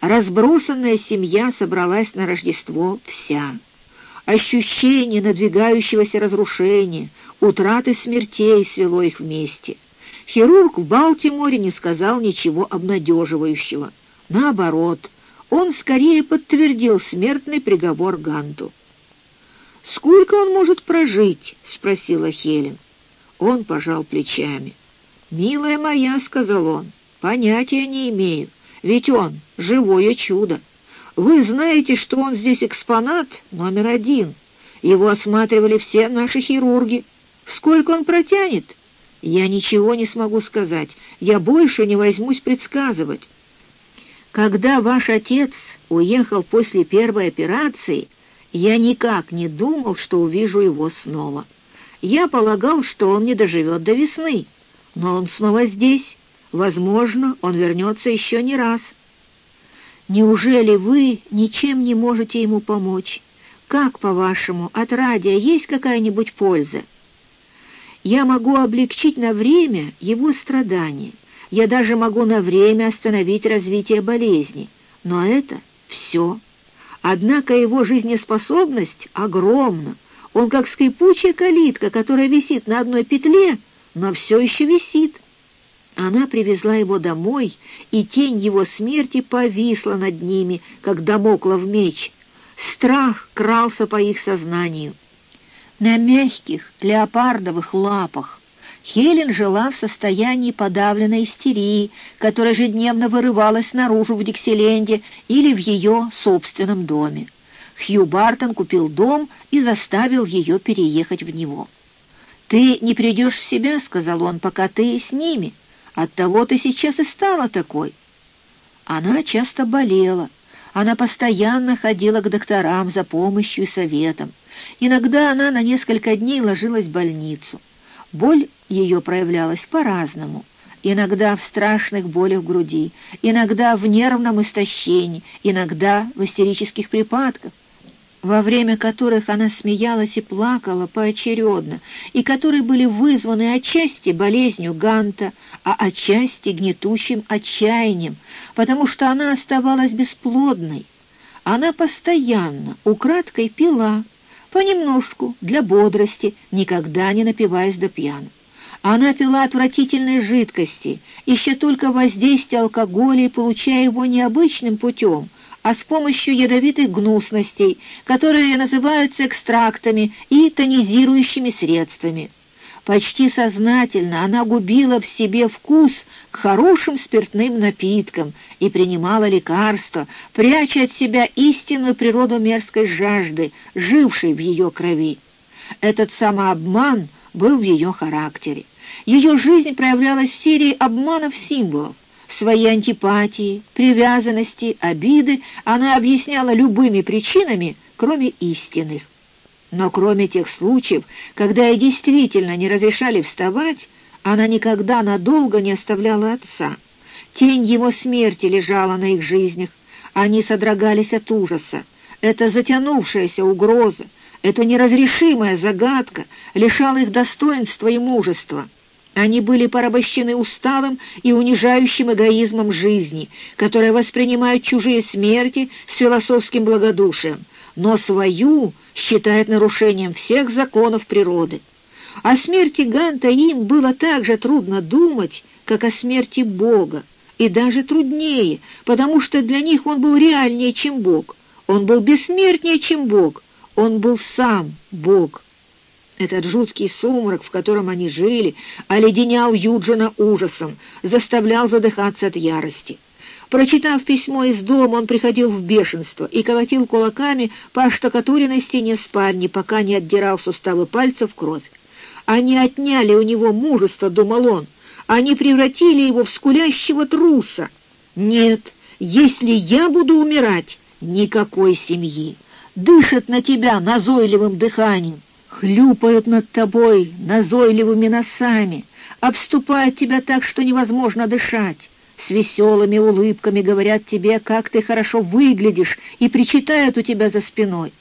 Разбросанная семья собралась на Рождество вся. Ощущение надвигающегося разрушения, утраты смертей свело их вместе. Хирург в Балтиморе не сказал ничего обнадеживающего. Наоборот, он скорее подтвердил смертный приговор Ганту. «Сколько он может прожить?» — спросила Хелен. Он пожал плечами. «Милая моя», — сказал он, — «понятия не имею, ведь он — живое чудо. Вы знаете, что он здесь экспонат номер один. Его осматривали все наши хирурги. Сколько он протянет? Я ничего не смогу сказать, я больше не возьмусь предсказывать. Когда ваш отец уехал после первой операции, я никак не думал, что увижу его снова. Я полагал, что он не доживет до весны, но он снова здесь. Возможно, он вернется еще не раз. Неужели вы ничем не можете ему помочь? Как, по-вашему, от радио есть какая-нибудь польза? Я могу облегчить на время его страдания. Я даже могу на время остановить развитие болезни. Но это все. Однако его жизнеспособность огромна. Он как скрипучая калитка, которая висит на одной петле, но все еще висит. Она привезла его домой, и тень его смерти повисла над ними, как домоклов меч. Страх крался по их сознанию. На мягких леопардовых лапах Хелен жила в состоянии подавленной истерии, которая ежедневно вырывалась наружу в Диксиленде или в ее собственном доме. Хью Бартон купил дом и заставил ее переехать в него. «Ты не придешь в себя», — сказал он, — «пока ты с ними. Оттого ты сейчас и стала такой». Она часто болела. Она постоянно ходила к докторам за помощью и советом. Иногда она на несколько дней ложилась в больницу. Боль ее проявлялась по-разному. Иногда в страшных болях груди, иногда в нервном истощении, иногда в истерических припадках, во время которых она смеялась и плакала поочередно, и которые были вызваны отчасти болезнью Ганта, а отчасти гнетущим отчаянием, потому что она оставалась бесплодной. Она постоянно, украдкой пила, понемножку, для бодрости, никогда не напиваясь до пьяну. Она пила отвратительные жидкости, ища только воздействие алкоголя и получая его необычным путем, а с помощью ядовитых гнусностей, которые называются экстрактами и тонизирующими средствами. Почти сознательно она губила в себе вкус к хорошим спиртным напиткам и принимала лекарства, пряча от себя истинную природу мерзкой жажды, жившей в ее крови. Этот самообман был в ее характере. Ее жизнь проявлялась в серии обманов символов. Свои антипатии, привязанности, обиды она объясняла любыми причинами, кроме истинных. Но кроме тех случаев, когда ей действительно не разрешали вставать, она никогда надолго не оставляла отца. Тень его смерти лежала на их жизнях. Они содрогались от ужаса. Это затянувшаяся угроза, эта неразрешимая загадка лишала их достоинства и мужества. Они были порабощены усталым и унижающим эгоизмом жизни, которая воспринимает чужие смерти с философским благодушием, но свою считает нарушением всех законов природы. О смерти Ганта им было так же трудно думать, как о смерти Бога, и даже труднее, потому что для них он был реальнее, чем Бог. Он был бессмертнее, чем Бог. Он был сам Бог. Этот жуткий сумрак, в котором они жили, оледенял Юджина ужасом, заставлял задыхаться от ярости. Прочитав письмо из дома, он приходил в бешенство и колотил кулаками по штукатуренной стене спальни, пока не отдирал суставы пальцев кровь. Они отняли у него мужество, думал он. Они превратили его в скулящего труса. Нет, если я буду умирать, никакой семьи. Дышат на тебя назойливым дыханием хлюпают над тобой назойливыми носами, обступают тебя так, что невозможно дышать, с веселыми улыбками говорят тебе, как ты хорошо выглядишь, и причитают у тебя за спиной.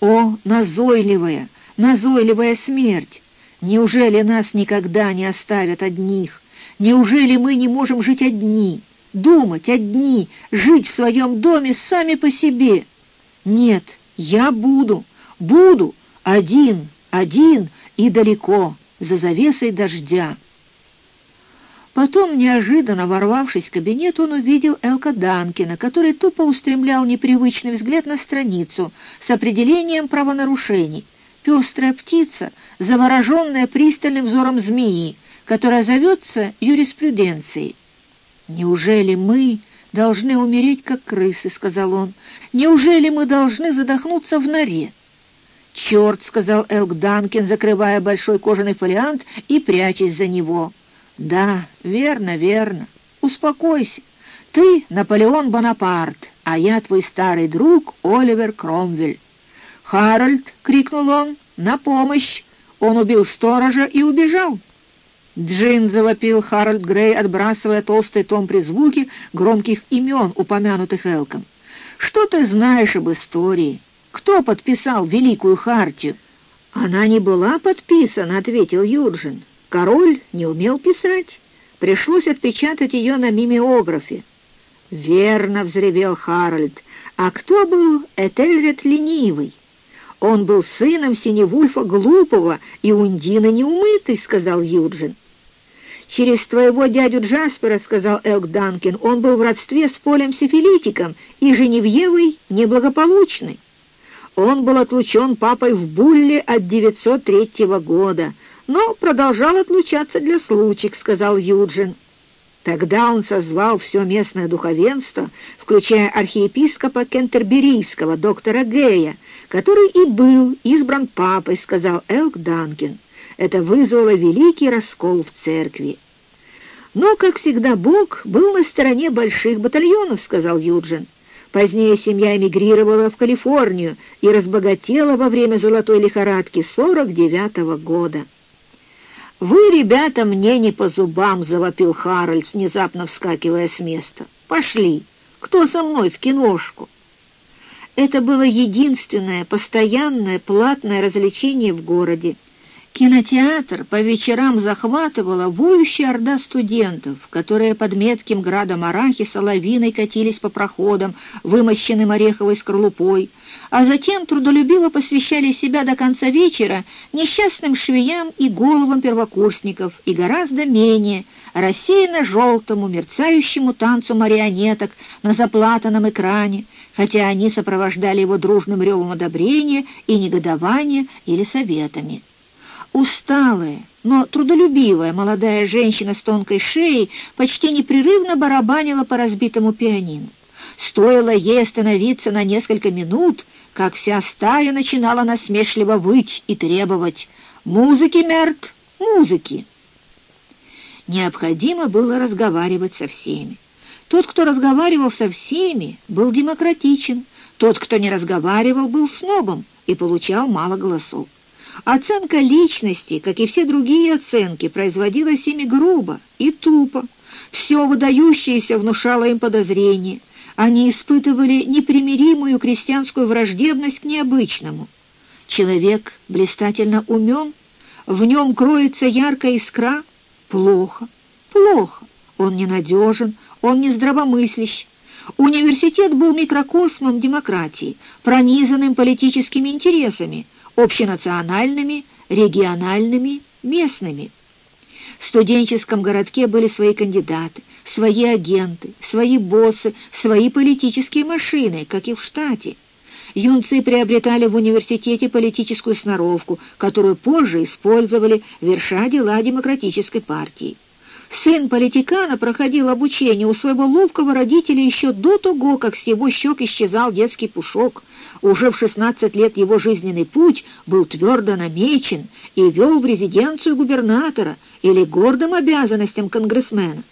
О, назойливая, назойливая смерть! Неужели нас никогда не оставят одних? Неужели мы не можем жить одни? думать одни, жить в своем доме сами по себе. Нет, я буду, буду один, один и далеко, за завесой дождя. Потом, неожиданно ворвавшись в кабинет, он увидел Элка Данкина, который тупо устремлял непривычный взгляд на страницу с определением правонарушений. Пестрая птица, завороженная пристальным взором змеи, которая зовется юриспруденцией. «Неужели мы должны умереть, как крысы?» — сказал он. «Неужели мы должны задохнуться в норе?» «Черт!» — сказал Элк Данкин, закрывая большой кожаный фолиант и прячась за него. «Да, верно, верно. Успокойся. Ты Наполеон Бонапарт, а я твой старый друг Оливер Кромвель». «Харальд!» — крикнул он. «На помощь!» Он убил сторожа и убежал. «Джин!» — завопил Харальд Грей, отбрасывая толстый том при звуке громких имен, упомянутых Элком. «Что ты знаешь об истории? Кто подписал Великую Хартию?» «Она не была подписана», — ответил Юджин. Король не умел писать. Пришлось отпечатать ее на мимеографе. «Верно!» — взревел Харальд. «А кто был Этельред Ленивый?» «Он был сыном Синевульфа Глупого и Ундина Неумытый», — сказал Юджин. «Через твоего дядю Джаспера, — сказал Элк Данкин, — он был в родстве с Полем Сифилитиком и Женевьевой Неблагополучной. Он был отлучен папой в Булле от 903 года, но продолжал отлучаться для случаев, сказал Юджин. Тогда он созвал все местное духовенство, включая архиепископа Кентерберийского, доктора Гея, который и был избран папой, сказал Элк Данкин. Это вызвало великий раскол в церкви. Но, как всегда, Бог был на стороне больших батальонов, сказал Юджин. Позднее семья эмигрировала в Калифорнию и разбогатела во время золотой лихорадки 49 -го года. «Вы, ребята, мне не по зубам!» — завопил Харальд, внезапно вскакивая с места. «Пошли! Кто со мной в киношку?» Это было единственное постоянное платное развлечение в городе. Кинотеатр по вечерам захватывала воющая орда студентов, которые под метким градом арахиса лавиной катились по проходам, вымощенным ореховой скорлупой, а затем трудолюбиво посвящали себя до конца вечера несчастным швеям и головам первокурсников и гораздо менее рассеянно-желтому мерцающему танцу марионеток на заплатанном экране, хотя они сопровождали его дружным ревом одобрения и негодования или советами. Усталая, но трудолюбивая молодая женщина с тонкой шеей почти непрерывно барабанила по разбитому пианино. Стоило ей остановиться на несколько минут, как вся стая начинала насмешливо выть и требовать «Музыки, Мерт, музыки!». Необходимо было разговаривать со всеми. Тот, кто разговаривал со всеми, был демократичен, тот, кто не разговаривал, был снобом и получал мало голосов. Оценка личности, как и все другие оценки, производилась ими грубо и тупо. Все выдающееся внушало им подозрение. Они испытывали непримиримую крестьянскую враждебность к необычному. Человек блистательно умен, в нем кроется яркая искра. Плохо, плохо. Он ненадежен, он не здравомыслящ. Университет был микрокосмом демократии, пронизанным политическими интересами, общенациональными, региональными, местными. В студенческом городке были свои кандидаты, свои агенты, свои боссы, свои политические машины, как и в штате. Юнцы приобретали в университете политическую сноровку, которую позже использовали, верша дела демократической партии. Сын политикана проходил обучение у своего ловкого родителя еще до того, как с его щек исчезал детский пушок. Уже в 16 лет его жизненный путь был твердо намечен и вел в резиденцию губернатора или гордым обязанностям конгрессмена.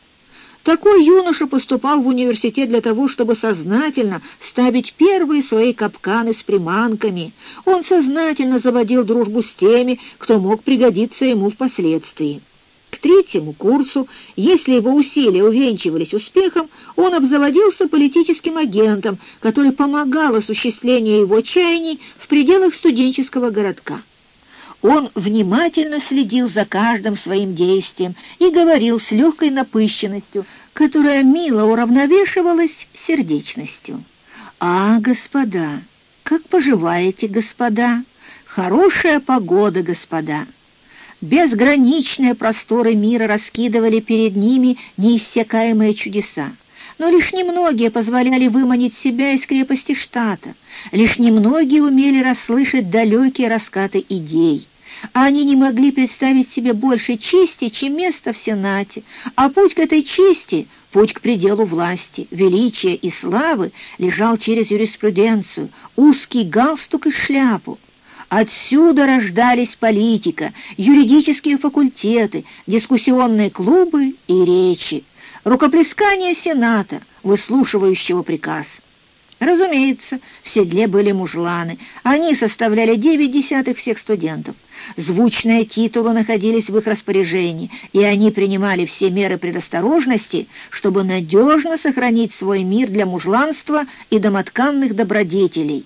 Такой юноша поступал в университет для того, чтобы сознательно ставить первые свои капканы с приманками. Он сознательно заводил дружбу с теми, кто мог пригодиться ему впоследствии. Третьему курсу, если его усилия увенчивались успехом, он обзаводился политическим агентом, который помогал осуществлению его чаяний в пределах студенческого городка. Он внимательно следил за каждым своим действием и говорил с легкой напыщенностью, которая мило уравновешивалась сердечностью. «А, господа, как поживаете, господа? Хорошая погода, господа!» Безграничные просторы мира раскидывали перед ними неиссякаемые чудеса. Но лишь немногие позволяли выманить себя из крепости штата, лишь немногие умели расслышать далекие раскаты идей. А они не могли представить себе больше чести, чем место в Сенате, а путь к этой чести, путь к пределу власти, величия и славы лежал через юриспруденцию, узкий галстук и шляпу. Отсюда рождались политика, юридические факультеты, дискуссионные клубы и речи, рукоплескание Сената, выслушивающего приказ. Разумеется, в седле были мужланы. Они составляли девять десятых всех студентов. Звучные титулы находились в их распоряжении, и они принимали все меры предосторожности, чтобы надежно сохранить свой мир для мужланства и домотканных добродетелей.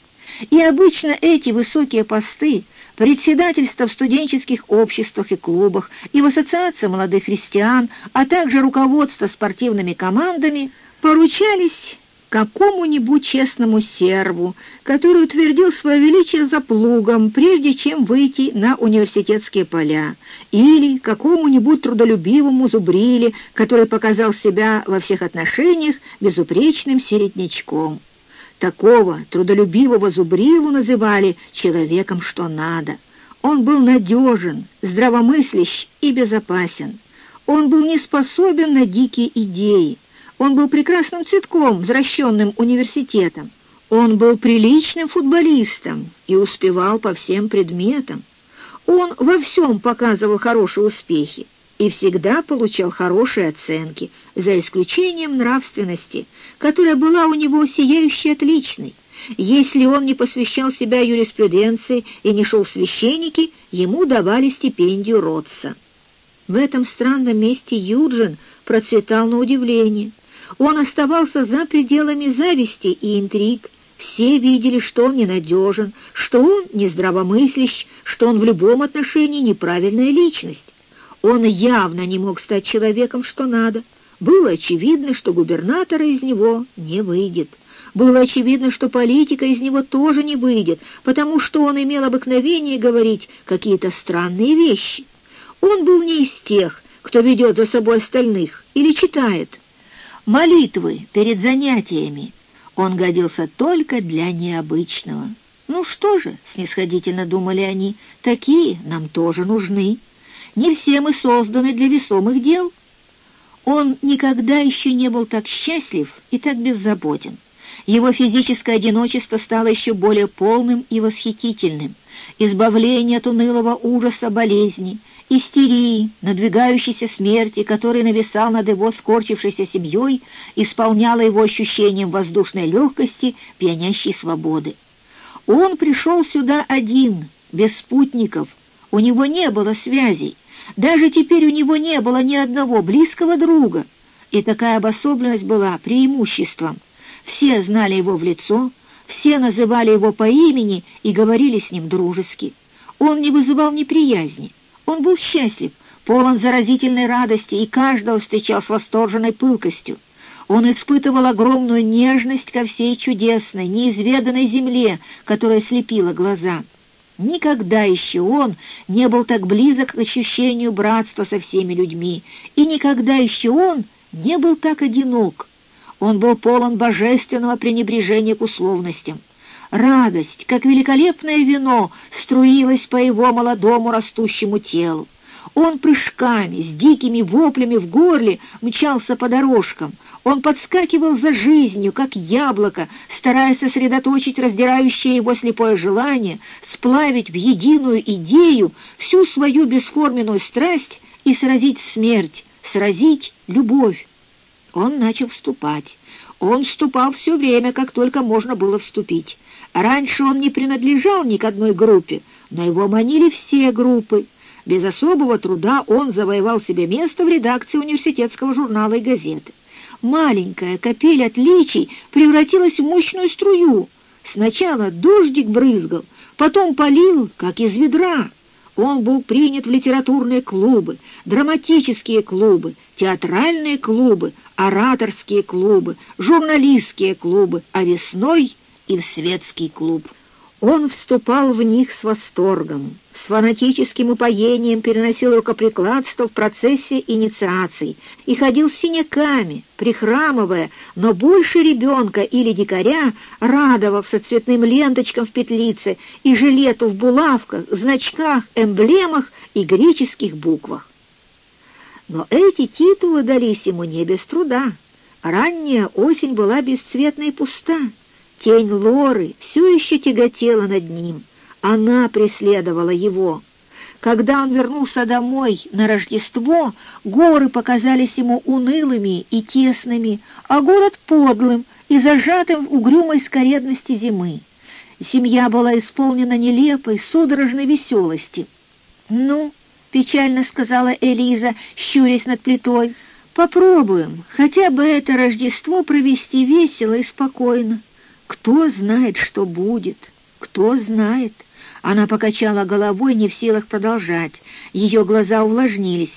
И обычно эти высокие посты, председательство в студенческих обществах и клубах и в ассоциации молодых христиан, а также руководство спортивными командами поручались какому-нибудь честному серву, который утвердил свое величие за плугом, прежде чем выйти на университетские поля, или какому-нибудь трудолюбивому зубриле, который показал себя во всех отношениях безупречным середнячком. Такого трудолюбивого зубрилу называли человеком что надо. Он был надежен, здравомыслящ и безопасен. Он был не способен на дикие идеи. Он был прекрасным цветком, возвращенным университетом. Он был приличным футболистом и успевал по всем предметам. Он во всем показывал хорошие успехи и всегда получал хорошие оценки, за исключением нравственности, которая была у него сияющей отличной. Если он не посвящал себя юриспруденции и не шел в священники, ему давали стипендию Ротса. В этом странном месте Юджин процветал на удивление. Он оставался за пределами зависти и интриг. Все видели, что он ненадежен, что он нездравомыслящ, что он в любом отношении неправильная личность. Он явно не мог стать человеком, что надо. Было очевидно, что губернатора из него не выйдет. Было очевидно, что политика из него тоже не выйдет, потому что он имел обыкновение говорить какие-то странные вещи. Он был не из тех, кто ведет за собой остальных или читает молитвы перед занятиями. Он годился только для необычного. «Ну что же», — снисходительно думали они, — «такие нам тоже нужны. Не все мы созданы для весомых дел». Он никогда еще не был так счастлив и так беззаботен. Его физическое одиночество стало еще более полным и восхитительным. Избавление от унылого ужаса болезни, истерии, надвигающейся смерти, который нависал над его скорчившейся семьей, исполняла его ощущением воздушной легкости, пьянящей свободы. Он пришел сюда один, без спутников, у него не было связей, даже теперь у него не было ни одного близкого друга, и такая обособленность была преимуществом. Все знали его в лицо, все называли его по имени и говорили с ним дружески. Он не вызывал неприязни. Он был счастлив, полон заразительной радости и каждого встречал с восторженной пылкостью. Он испытывал огромную нежность ко всей чудесной, неизведанной земле, которая слепила глаза. Никогда еще он не был так близок к ощущению братства со всеми людьми, и никогда еще он не был так одинок. Он был полон божественного пренебрежения к условностям. Радость, как великолепное вино, струилась по его молодому растущему телу. Он прыжками, с дикими воплями в горле мчался по дорожкам. Он подскакивал за жизнью, как яблоко, стараясь сосредоточить раздирающее его слепое желание, сплавить в единую идею всю свою бесформенную страсть и сразить смерть, сразить любовь. Он начал вступать. Он вступал все время, как только можно было вступить. Раньше он не принадлежал ни к одной группе, но его манили все группы. Без особого труда он завоевал себе место в редакции университетского журнала и газеты. Маленькая капель отличий превратилась в мощную струю. Сначала дождик брызгал, потом полил, как из ведра. Он был принят в литературные клубы, драматические клубы, театральные клубы, ораторские клубы, журналистские клубы, а весной и в светский клуб. Он вступал в них с восторгом, с фанатическим упоением переносил рукоприкладство в процессе инициаций и ходил с синяками, прихрамывая, но больше ребенка или дикаря радовался цветным ленточкам в петлице и жилету в булавках, значках, эмблемах и греческих буквах. Но эти титулы дались ему не без труда. Ранняя осень была бесцветна и пуста. Тень Лоры все еще тяготела над ним. Она преследовала его. Когда он вернулся домой на Рождество, горы показались ему унылыми и тесными, а город подлым и зажатым в угрюмой скоредности зимы. Семья была исполнена нелепой, судорожной веселости. «Ну, — печально сказала Элиза, щурясь над плитой, — попробуем хотя бы это Рождество провести весело и спокойно. Кто знает, что будет, кто знает. Она покачала головой, не в силах продолжать. Ее глаза увлажнились.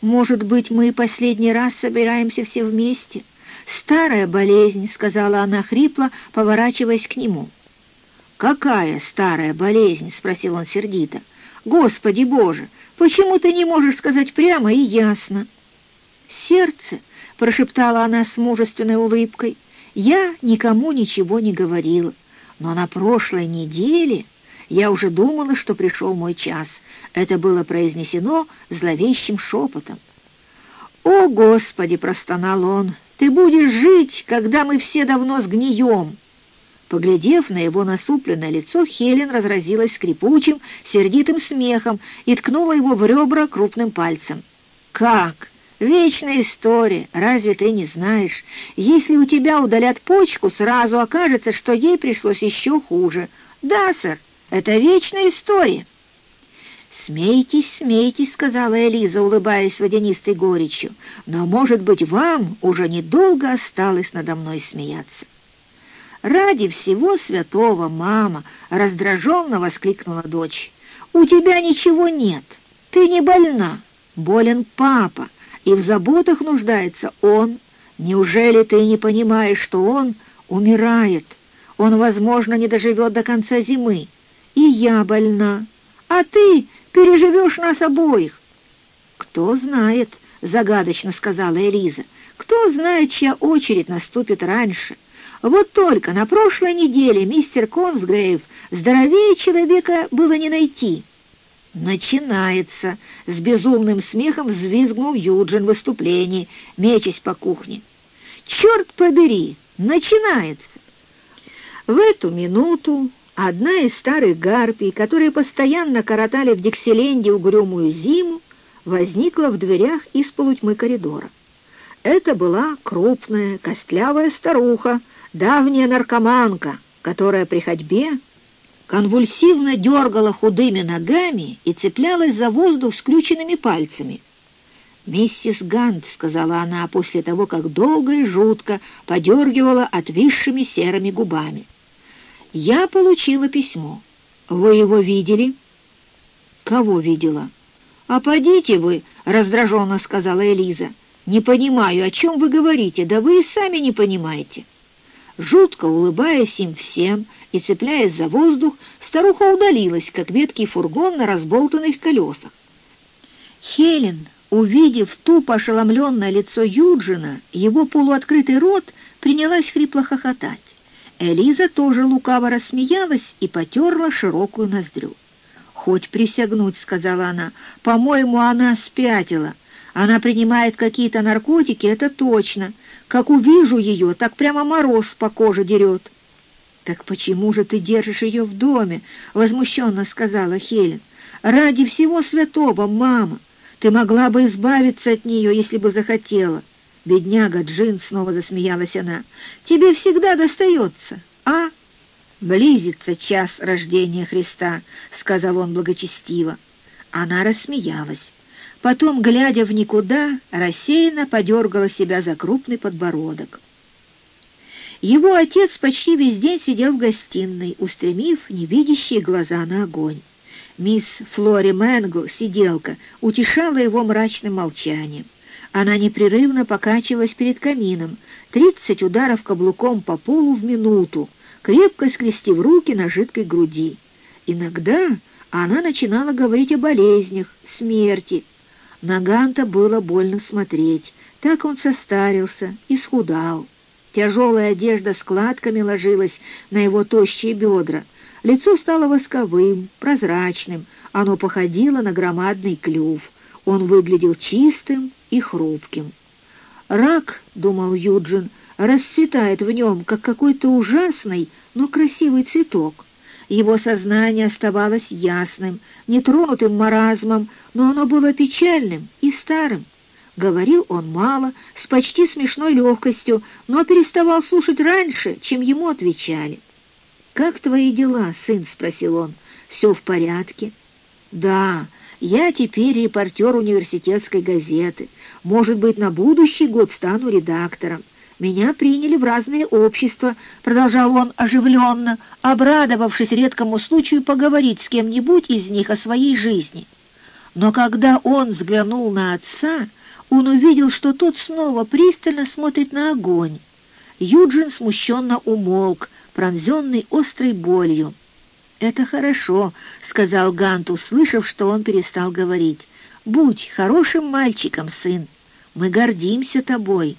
«Может быть, мы последний раз собираемся все вместе?» «Старая болезнь», — сказала она хрипло, поворачиваясь к нему. «Какая старая болезнь?» — спросил он сердито. «Господи Боже, почему ты не можешь сказать прямо и ясно?» «Сердце», — прошептала она с мужественной улыбкой, — «я никому ничего не говорила, но на прошлой неделе я уже думала, что пришел мой час». Это было произнесено зловещим шепотом. «О, Господи!» — простонал он. «Ты будешь жить, когда мы все давно сгнием!» Поглядев на его насупленное лицо, Хелен разразилась скрипучим, сердитым смехом и ткнула его в ребра крупным пальцем. «Как? Вечная история, разве ты не знаешь? Если у тебя удалят почку, сразу окажется, что ей пришлось еще хуже. Да, сэр, это вечная история». «Смейтесь, смейтесь», — сказала Элиза, улыбаясь водянистой горечью, «но, может быть, вам уже недолго осталось надо мной смеяться». «Ради всего святого, мама!» — раздраженно воскликнула дочь. «У тебя ничего нет. Ты не больна. Болен папа, и в заботах нуждается он. Неужели ты не понимаешь, что он умирает? Он, возможно, не доживет до конца зимы. И я больна. А ты переживешь нас обоих». «Кто знает», — загадочно сказала Элиза, — «кто знает, чья очередь наступит раньше». Вот только на прошлой неделе мистер Консгрейв здоровее человека было не найти. «Начинается!» — с безумным смехом взвизгнул Юджин в выступлении, мечась по кухне. «Черт побери! Начинается!» В эту минуту одна из старых гарпий, которые постоянно коротали в Диксиленде угрюмую зиму, возникла в дверях из полутьмы коридора. Это была крупная, костлявая старуха, давняя наркоманка, которая при ходьбе конвульсивно дергала худыми ногами и цеплялась за воздух скрюченными пальцами. «Миссис Гант», — сказала она после того, как долго и жутко подергивала отвисшими серыми губами. «Я получила письмо. Вы его видели?» «Кого видела?» «А подите вы», — раздраженно сказала Элиза. «Не понимаю, о чем вы говорите, да вы и сами не понимаете». Жутко улыбаясь им всем и цепляясь за воздух, старуха удалилась, как веткий фургон на разболтанных колесах. Хелен, увидев тупо ошеломленное лицо Юджина, его полуоткрытый рот, принялась хрипло хохотать. Элиза тоже лукаво рассмеялась и потерла широкую ноздрю. «Хоть присягнуть», — сказала она, — «по-моему, она спятила. Она принимает какие-то наркотики, это точно, как увижу ее, так прямо мороз по коже дерет. «Так почему же ты держишь ее в доме?» — возмущенно сказала Хелен. «Ради всего святого, мама! Ты могла бы избавиться от нее, если бы захотела!» Бедняга Джин, снова засмеялась она. «Тебе всегда достается, а?» «Близится час рождения Христа», — сказал он благочестиво. Она рассмеялась. Потом, глядя в никуда, рассеянно подергала себя за крупный подбородок. Его отец почти весь день сидел в гостиной, устремив невидящие глаза на огонь. Мисс Флори Мэнгл, сиделка, утешала его мрачным молчанием. Она непрерывно покачивалась перед камином, тридцать ударов каблуком по полу в минуту, крепко скрестив руки на жидкой груди. Иногда она начинала говорить о болезнях, смерти. На Ганта было больно смотреть, так он состарился и схудал. Тяжелая одежда складками ложилась на его тощие бедра. Лицо стало восковым, прозрачным, оно походило на громадный клюв. Он выглядел чистым и хрупким. «Рак», — думал Юджин, — расцветает в нем, как какой-то ужасный, но красивый цветок. Его сознание оставалось ясным, нетронутым маразмом, но оно было печальным и старым. Говорил он мало, с почти смешной легкостью, но переставал слушать раньше, чем ему отвечали. «Как твои дела, сын?» — спросил он. «Все в порядке?» «Да, я теперь репортер университетской газеты. Может быть, на будущий год стану редактором. Меня приняли в разные общества», — продолжал он оживленно, обрадовавшись редкому случаю поговорить с кем-нибудь из них о своей жизни. Но когда он взглянул на отца, он увидел, что тот снова пристально смотрит на огонь. Юджин смущенно умолк, пронзенный острой болью. «Это хорошо», — сказал Гант, услышав, что он перестал говорить. «Будь хорошим мальчиком, сын. Мы гордимся тобой».